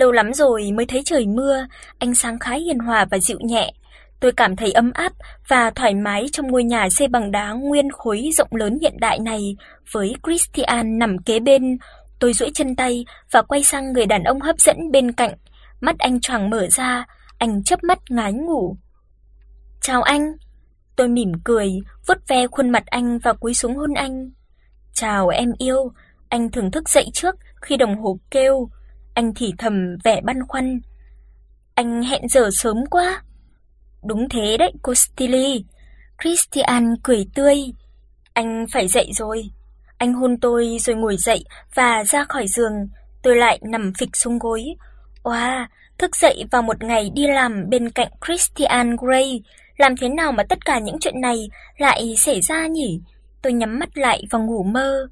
Lâu lắm rồi mới thấy trời mưa, ánh sáng khá hiền hòa và dịu nhẹ. Tôi cảm thấy ấm áp và thoải mái trong ngôi nhà xây bằng đá nguyên khối rộng lớn hiện đại này với Christian nằm kế bên. Tôi duỗi chân tay và quay sang người đàn ông hấp dẫn bên cạnh, mắt anh choàng mở ra, anh chớp mắt ngái ngủ. "Chào anh." Tôi mỉm cười, vuốt ve khuôn mặt anh và cúi xuống hôn anh. "Chào em yêu." Anh thưởng thức dậy trước khi đồng hồ kêu. Anh thì thầm vẻ băn khoăn. "Anh hẹn giờ sớm quá." "Đúng thế đấy, cô Stilly." Christian cười tươi. "Anh phải dậy rồi." Anh hôn tôi rồi ngồi dậy và ra khỏi giường, tôi lại nằm phịch xuống gối. Oa, wow, thức dậy vào một ngày đi làm bên cạnh Christian Grey, làm thế nào mà tất cả những chuyện này lại xảy ra nhỉ? Tôi nhắm mắt lại và ngủ mơ.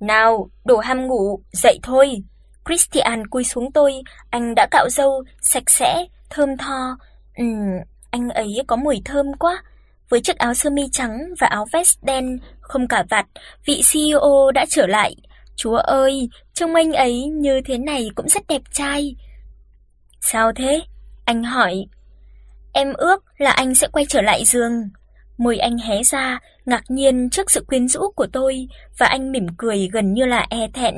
"Nào, đồ ham ngủ, dậy thôi." Christian cúi xuống tôi, anh đã cạo râu sạch sẽ, thơm tho. Ừm, anh ấy có mùi thơm quá. Với chiếc áo sơ mi trắng và áo vest đen không cả vạt, vị CEO đã trở lại. Chúa ơi, trông anh ấy như thế này cũng rất đẹp trai. Sao thế? Anh hỏi. Em ước là anh sẽ quay trở lại giường. Môi anh hé ra, ngạc nhiên trước sự quyến rũ của tôi và anh mỉm cười gần như là e thẹn.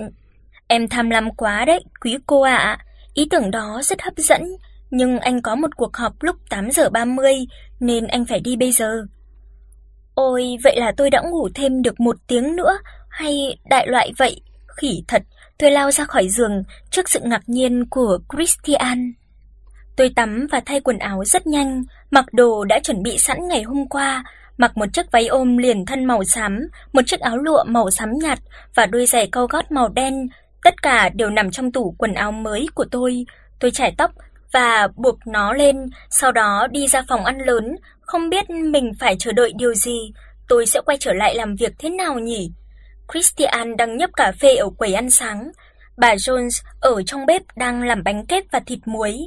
Em tham lam quá đấy, quý cô ạ. Ý tưởng đó rất hấp dẫn, nhưng anh có một cuộc họp lúc 8 giờ 30 nên anh phải đi bây giờ. Ôi, vậy là tôi đã ngủ thêm được một tiếng nữa hay đại loại vậy? Khỉ thật, tôi lao ra khỏi giường trước sự ngạc nhiên của Christian. Tôi tắm và thay quần áo rất nhanh, mặc đồ đã chuẩn bị sẵn ngày hôm qua, mặc một chiếc váy ôm liền thân màu xám, một chiếc áo lụa màu xám nhạt và đôi giày cao gót màu đen, tất cả đều nằm trong tủ quần áo mới của tôi. Tôi chải tóc và buộc nó lên, sau đó đi ra phòng ăn lớn, không biết mình phải chờ đợi điều gì, tôi sẽ quay trở lại làm việc thế nào nhỉ? Christian đang nhấp cà phê ở quầy ăn sáng, bà Jones ở trong bếp đang làm bánh kếp và thịt muối.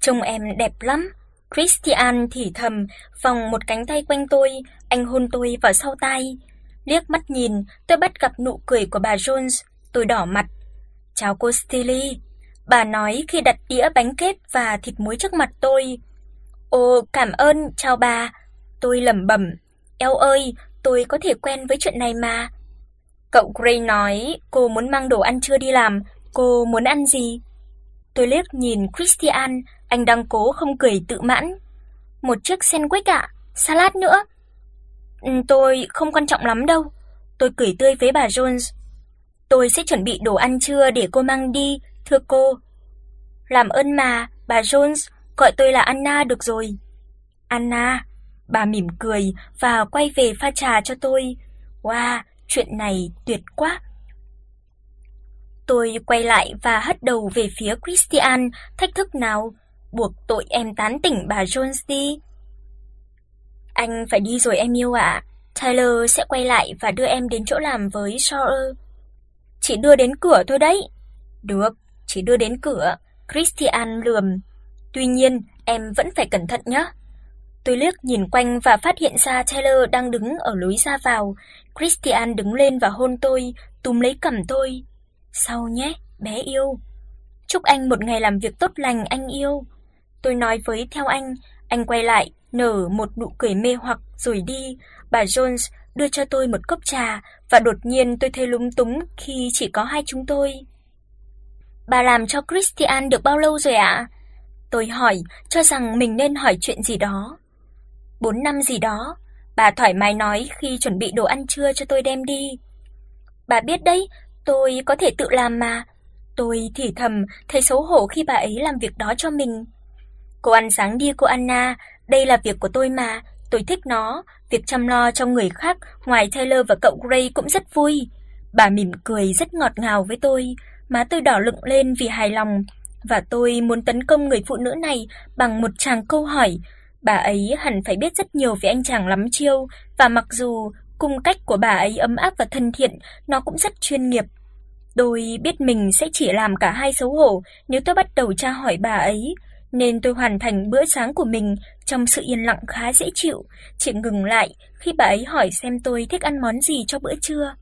Trông em đẹp lắm. Christian thì thầm, vòng một cánh tay quanh tôi, anh hôn tôi vào sau tai. Liếc mắt nhìn, tôi bắt gặp nụ cười của bà Jones, tôi đỏ mặt. "Chào cô Stilly." Bà nói khi đặt đĩa bánh kếp và thịt muối trước mặt tôi. "Ồ, cảm ơn, chào bà." Tôi lẩm bẩm, "Eo ơi, tôi có thể quen với chuyện này mà." Cậu Gray nói cô muốn mang đồ ăn trưa đi làm, cô muốn ăn gì? Tôi liếc nhìn Christian, anh đang cố không cười tự mãn. Một chiếc sandwich ạ, salad nữa. Ừ, tôi không quan trọng lắm đâu. Tôi cười tươi với bà Jones. Tôi sẽ chuẩn bị đồ ăn trưa để cô mang đi, thưa cô. Làm ơn mà, bà Jones, gọi tôi là Anna được rồi. Anna, bà mỉm cười và quay về pha trà cho tôi. Wow, chuyện này tuyệt quá. Tôi quay lại và hất đầu về phía Christian, thách thức nào, buộc tội em tán tỉnh bà Jones đi. Anh phải đi rồi em yêu ạ. Tyler sẽ quay lại và đưa em đến chỗ làm với Shaw. Chỉ đưa đến cửa thôi đấy. Được, chỉ đưa đến cửa. Christian lườm. Tuy nhiên, em vẫn phải cẩn thận nhé. Tôi liếc nhìn quanh và phát hiện ra Taylor đang đứng ở lối ra vào. Christian đứng lên và hôn tôi, túm lấy cằm tôi. "Sau nhé, bé yêu. Chúc anh một ngày làm việc tốt lành anh yêu." Tôi nói với theo anh, anh quay lại, nở một nụ cười mê hoặc rồi đi. Bà Jones đưa cho tôi một cốc trà và đột nhiên tôi thấy lúng túng khi chỉ có hai chúng tôi. "Bà làm cho Christian được bao lâu rồi ạ?" Tôi hỏi, cho rằng mình nên hỏi chuyện gì đó. "4 năm gì đó." Bà thoải mái nói khi chuẩn bị đồ ăn trưa cho tôi đem đi. "Bà biết đấy, tôi có thể tự làm mà." Tôi thì thầm, thấy xấu hổ khi bà ấy làm việc đó cho mình. "Cô ăn sáng đi cô Anna, đây là việc của tôi mà, tôi thích nó, việc chăm lo cho người khác ngoài Taylor và cậu Gray cũng rất vui." Bà mỉm cười rất ngọt ngào với tôi, má tôi đỏ lựng lên vì hài lòng và tôi muốn tấn công người phụ nữ này bằng một tràng câu hỏi. Bà ấy hẳn phải biết rất nhiều về anh chàng lắm chiêu và mặc dù cung cách của bà ấy ấm áp và thân thiện, nó cũng rất chuyên nghiệp. Tôi biết mình sẽ chỉ làm cả hai xấu hổ nếu tôi bắt đầu tra hỏi bà ấy, nên tôi hoàn thành bữa sáng của mình trong sự yên lặng khá dễ chịu, chỉ ngừng lại khi bà ấy hỏi xem tôi thích ăn món gì cho bữa trưa.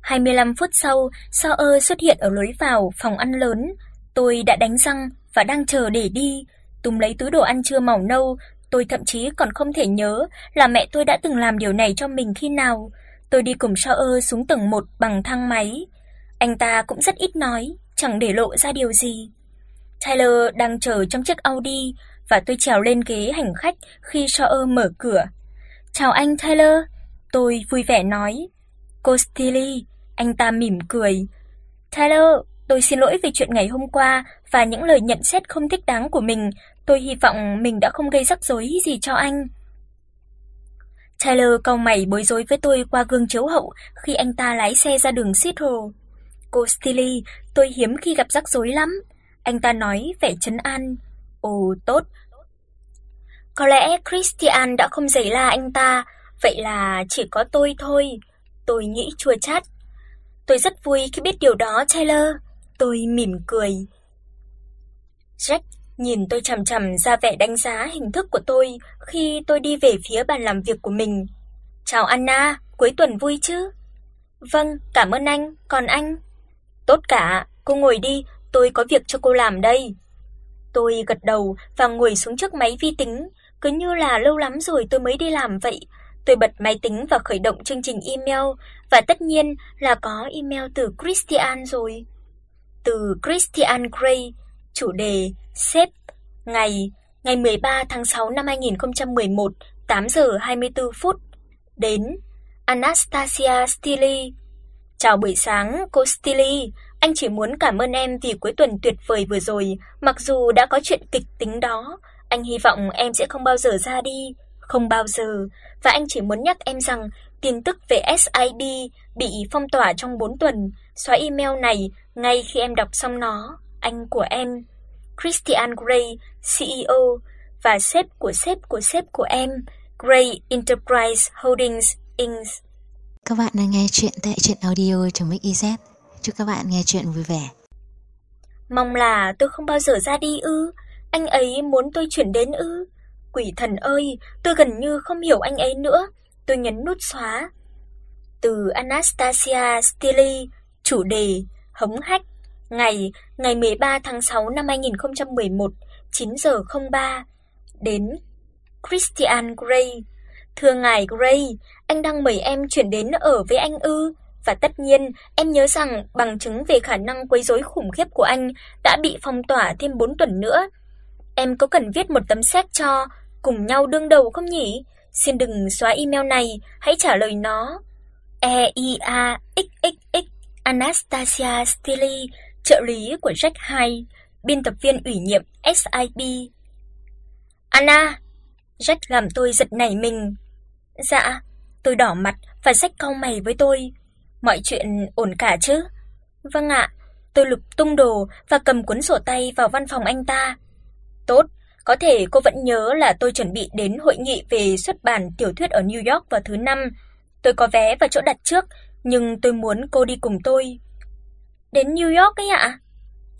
25 phút sau, Sao ơ xuất hiện ở lối vào phòng ăn lớn. Tôi đã đánh răng và đang chờ để đi, túm lấy túi đồ ăn trưa màu nâu, tôi thậm chí còn không thể nhớ là mẹ tôi đã từng làm điều này cho mình khi nào. Tôi đi cùng Sao ơ xuống tầng 1 bằng thang máy. Anh ta cũng rất ít nói, chẳng để lộ ra điều gì. Tyler đang chờ trong chiếc Audi và tôi trèo lên ghế hành khách khi Shaw mở cửa. "Chào anh Tyler." Tôi vui vẻ nói. "Cô Steely." Anh ta mỉm cười. "Tyler, tôi xin lỗi về chuyện ngày hôm qua và những lời nhận xét không thích đáng của mình. Tôi hy vọng mình đã không gây rắc rối gì cho anh." Tyler cau mày bối rối với tôi qua gương chiếu hậu khi anh ta lái xe ra đường Seattle. "Cô Steely, tôi hiếm khi gặp rắc rối lắm." Anh ta nói vẻ trấn an. "Ồ, tốt." Có lẽ Christian đã không giày la anh ta, vậy là chỉ có tôi thôi. Tôi nghĩ chua chát. Tôi rất vui khi biết điều đó, Taylor. Tôi mỉm cười. Jack nhìn tôi chằm chằm ra vẻ đánh giá hình thức của tôi khi tôi đi về phía bàn làm việc của mình. "Chào Anna, cuối tuần vui chứ?" "Vâng, cảm ơn anh, còn anh?" "Tốt cả, cô ngồi đi, tôi có việc cho cô làm đây." Tôi gật đầu và ngồi xuống trước máy vi tính, cứ như là lâu lắm rồi tôi mới đi làm vậy. Tôi bật máy tính và khởi động chương trình email và tất nhiên là có email từ Christian rồi. Từ Christian Grey, chủ đề sếp, ngày ngày 13 tháng 6 năm 2011, 8 giờ 24 phút. Đến Anastasia Stili Chào buổi sáng cô Stili anh chỉ muốn cảm ơn em vì cuối tuần tuyệt vời vừa rồi, mặc dù đã có chuyện kịch tính đó, anh hy vọng em sẽ không bao giờ ra đi, không bao giờ, và anh chỉ muốn nhắc em rằng tin tức về SID bị phong tỏa trong 4 tuần, xóa email này ngay khi em đọc xong nó, anh của em, Christian Grey, CEO và sếp của sếp của sếp của em, Grey Enterprise Holdings Inc. Các bạn đang nghe chuyện tại truyện audio trong Mix Chúc các bạn nghe chuyện vui vẻ. Mong là tôi không bao giờ ra đi ư? Anh ấy muốn tôi chuyển đến ư? Quỷ thần ơi, tôi gần như không hiểu anh ấy nữa. Tôi nhấn nút xóa. Từ Anastasia Steely, chủ đề hống hách, ngày ngày 13 tháng 6 năm 2011, 9 giờ 03 đến Christian Grey. Thưa ngài Grey, anh đang mời em chuyển đến ở với anh ư? Và tất nhiên, em nhớ rằng bằng chứng về khả năng quấy rối khủng khiếp của anh đã bị phong tỏa thêm 4 tuần nữa. Em có cần viết một tấm séc cho cùng nhau đương đầu không nhỉ? Xin đừng xóa email này, hãy trả lời nó. E I A X X X Anastasia Steely, trợ lý của Jack hai biên tập viên ủy nhiệm SIB. Anna, Jack làm tôi giật nảy mình. Dạ, tôi đỏ mặt và Jack cau mày với tôi. Mọi chuyện ổn cả chứ? Vâng ạ. Tôi lục tung đồ và cầm cuốn sổ tay vào văn phòng anh ta. Tốt, có thể cô vẫn nhớ là tôi chuẩn bị đến hội nghị về xuất bản tiểu thuyết ở New York vào thứ năm. Tôi có vé và chỗ đặt trước, nhưng tôi muốn cô đi cùng tôi. Đến New York ấy ạ?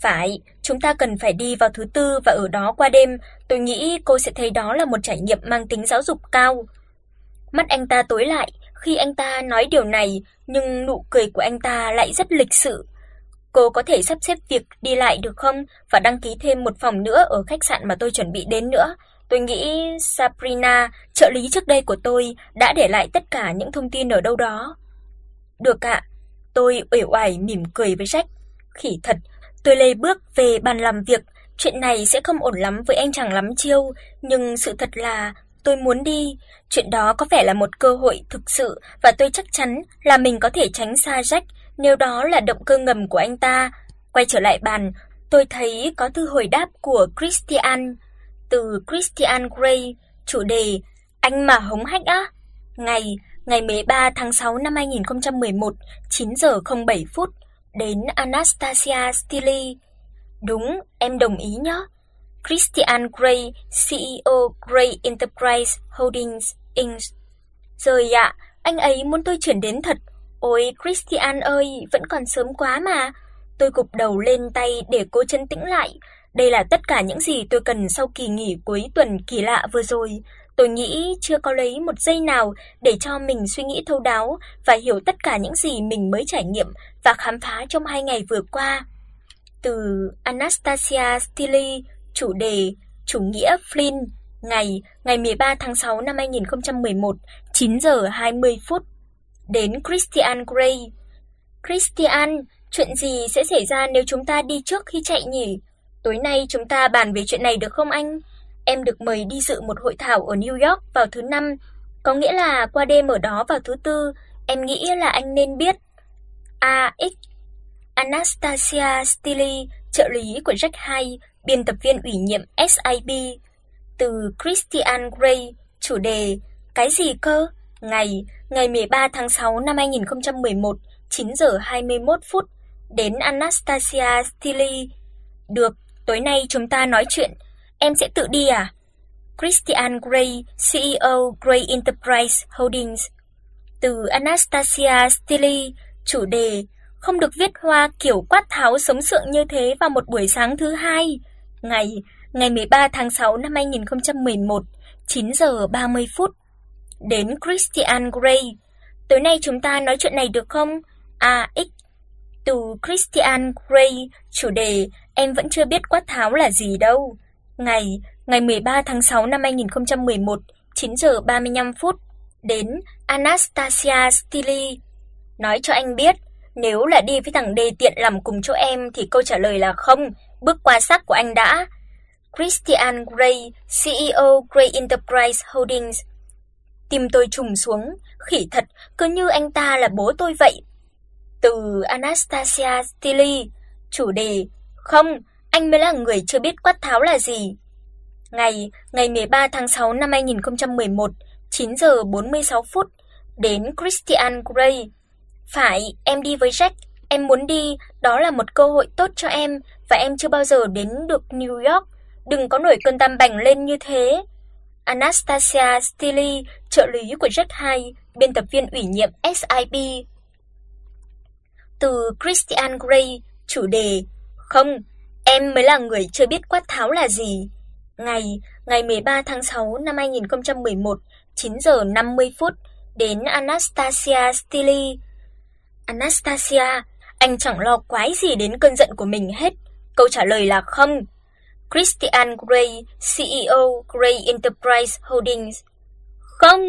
Phải, chúng ta cần phải đi vào thứ tư và ở đó qua đêm, tôi nghĩ cô sẽ thấy đó là một trải nghiệm mang tính giáo dục cao. Mắt anh ta tối lại khi anh ta nói điều này, nhưng nụ cười của anh ta lại rất lịch sự. Cô có thể sắp xếp việc đi lại được không và đăng ký thêm một phòng nữa ở khách sạn mà tôi chuẩn bị đến nữa. Tôi nghĩ Sabrina, trợ lý trước đây của tôi, đã để lại tất cả những thông tin ở đâu đó. Được ạ. Tôi uể oải mỉm cười với Jack. Khỉ thật, tôi lê bước về bàn làm việc, chuyện này sẽ không ổn lắm với anh chàng lắm chiêu, nhưng sự thật là tôi muốn đi, chuyện đó có vẻ là một cơ hội thực sự và tôi chắc chắn là mình có thể tránh xa Jack nếu đó là động cơ ngầm của anh ta. Quay trở lại bàn, tôi thấy có thư hồi đáp của Christian từ Christian Grey, chủ đề Anh mà hống hách á. Ngày ngày 13 tháng 6 năm 2011, 9 giờ 07 phút đến Anastasia Stili Đúng, em đồng ý nhé. Christian Grey, CEO Grey Enterprise Holdings Inc. Rồi ạ, anh ấy muốn tôi chuyển đến thật Ôi Christian ơi, vẫn còn sớm quá mà. Tôi gục đầu lên tay để cố trấn tĩnh lại. Đây là tất cả những gì tôi cần sau kỳ nghỉ cuối tuần kỳ lạ vừa rồi. Tôi nghĩ chưa có lấy một giây nào để cho mình suy nghĩ thấu đáo và hiểu tất cả những gì mình mới trải nghiệm và khám phá trong hai ngày vừa qua. Từ Anastasia Stili, chủ đề Chủ nghĩa Flynn, ngày ngày 13 tháng 6 năm 2011, 9 giờ 20 phút đến Christian Grey. Christian, chuyện gì sẽ xảy ra nếu chúng ta đi trước khi chạy nhỉ? Tối nay chúng ta bàn về chuyện này được không anh? Em được mời đi dự một hội thảo ở New York vào thứ năm, có nghĩa là qua đêm ở đó vào thứ tư, em nghĩ là anh nên biết. AX Anastasia Stili, trợ lý của Jack Hay, biên tập viên ủy nhiệm SIB, từ Christian Grey, chủ đề Cái gì cơ? Ngày ngày 13 tháng 6 năm 2011, 9 giờ 21 phút đến Anastasia Stili. Được, tối nay chúng ta nói chuyện Em sẽ tự đi à? Christian Grey, CEO Grey Enterprise Holdings. Từ Anastasia Stili, chủ đề không được viết hoa kiểu quát tháo sống sượng như thế vào một buổi sáng thứ hai, ngày ngày 13 tháng 6 năm 2011, 9 giờ 30 phút. Đến Christian Grey. Tối nay chúng ta nói chuyện này được không? À, AX. Từ Christian Grey, chủ đề em vẫn chưa biết quát tháo là gì đâu. Ngày ngày 13 tháng 6 năm 2011, 9 giờ 35 phút đến Anastasia Stili. Nói cho anh biết, nếu là đi với thằng đê tiện làm cùng chỗ em thì câu trả lời là không, bước qua xác của anh đã. Christian Grey, CEO Grey Enterprise Holdings. Tim tôi trùng xuống, khỉ thật, cứ như anh ta là bố tôi vậy. Từ Anastasia Steely, chủ đề: "Không, anh mới là người chưa biết quát tháo là gì. Ngày ngày 13 tháng 6 năm 2011, 9 giờ 46 phút đến Christian Grey. Phải, em đi với Jack, em muốn đi, đó là một cơ hội tốt cho em và em chưa bao giờ đến được New York, đừng có nổi cơn tam bành lên như thế. Anastasia Stili, trợ lý của Jack Hay, biên tập viên ủy nhiệm SIB. Từ Christian Grey, chủ đề: Không, Em mới là người chưa biết quát tháo là gì. Ngày ngày 13 tháng 6 năm 2011, 9 giờ 50 phút đến Anastasia Stili. Anastasia, anh chẳng lo quái gì đến cơn giận của mình hết. Câu trả lời là không. Christian Grey, CEO Grey Enterprise Holdings. Không,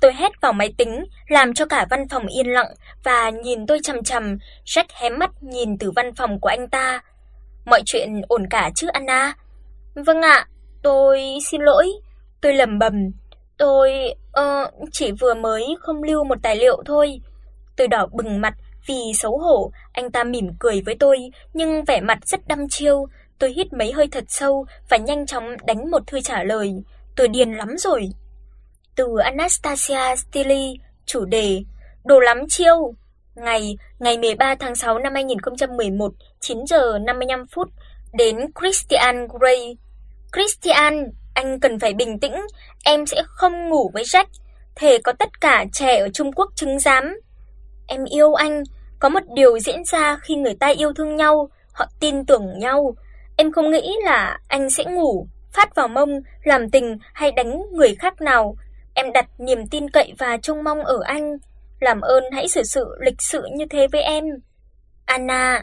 tôi hét vào máy tính, làm cho cả văn phòng yên lặng và nhìn tôi chằm chằm, Jack hé mắt nhìn từ văn phòng của anh ta. Mọi chuyện ổn cả chứ Anna? Vâng ạ, tôi xin lỗi, tôi lầm bầm. tôi uh, chỉ vừa mới không lưu một tài liệu thôi. Tôi đỏ bừng mặt vì xấu hổ, anh ta mỉm cười với tôi nhưng vẻ mặt rất đăm chiêu. Tôi hít mấy hơi thật sâu và nhanh chóng đánh một thư trả lời. Tôi điên lắm rồi. Từ Anastasia Stili, chủ đề: Đồ lắm chiêu. Ngày ngày 13 tháng 6 năm 2011, 9 giờ 55 phút đến Christian Grey. Christian, anh cần phải bình tĩnh, em sẽ không ngủ với Jack, thể có tất cả trẻ ở Trung Quốc chứng giám. Em yêu anh, có một điều diễn ra khi người ta yêu thương nhau, họ tin tưởng nhau. Em không nghĩ là anh sẽ ngủ, phát vào mông, làm tình hay đánh người khác nào. Em đặt niềm tin cậy và trông mong ở anh làm ơn hãy xử sự lịch sự như thế với em. Anna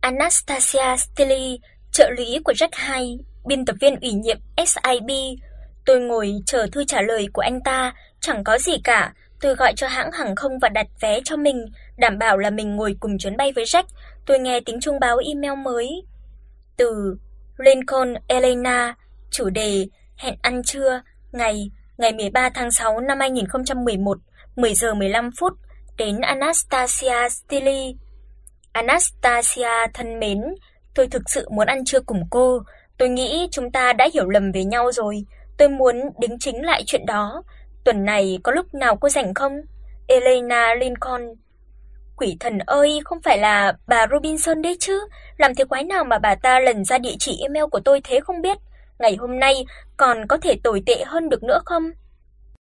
Anastasia Stilly, trợ lý của Jack Hay, biên tập viên ủy nhiệm SIB. Tôi ngồi chờ thư trả lời của anh ta, chẳng có gì cả, tôi gọi cho hãng hàng không và đặt vé cho mình, đảm bảo là mình ngồi cùng chuyến bay với Jack. Tôi nghe tiếng chuông báo email mới từ Lincoln Elena, chủ đề hẹn ăn trưa, ngày ngày 13 tháng 6 năm 2011. 10 giờ 15 phút đến Anastasia Stili. Anastasia thân mến, tôi thực sự muốn ăn trưa cùng cô, tôi nghĩ chúng ta đã hiểu lầm về nhau rồi, tôi muốn đính chính lại chuyện đó. Tuần này có lúc nào cô rảnh không? Elena Lincoln. Quỷ thần ơi, không phải là bà Robinson đấy chứ, làm thế quái nào mà bà ta lần ra địa chỉ email của tôi thế không biết. Ngày hôm nay còn có thể tồi tệ hơn được nữa không?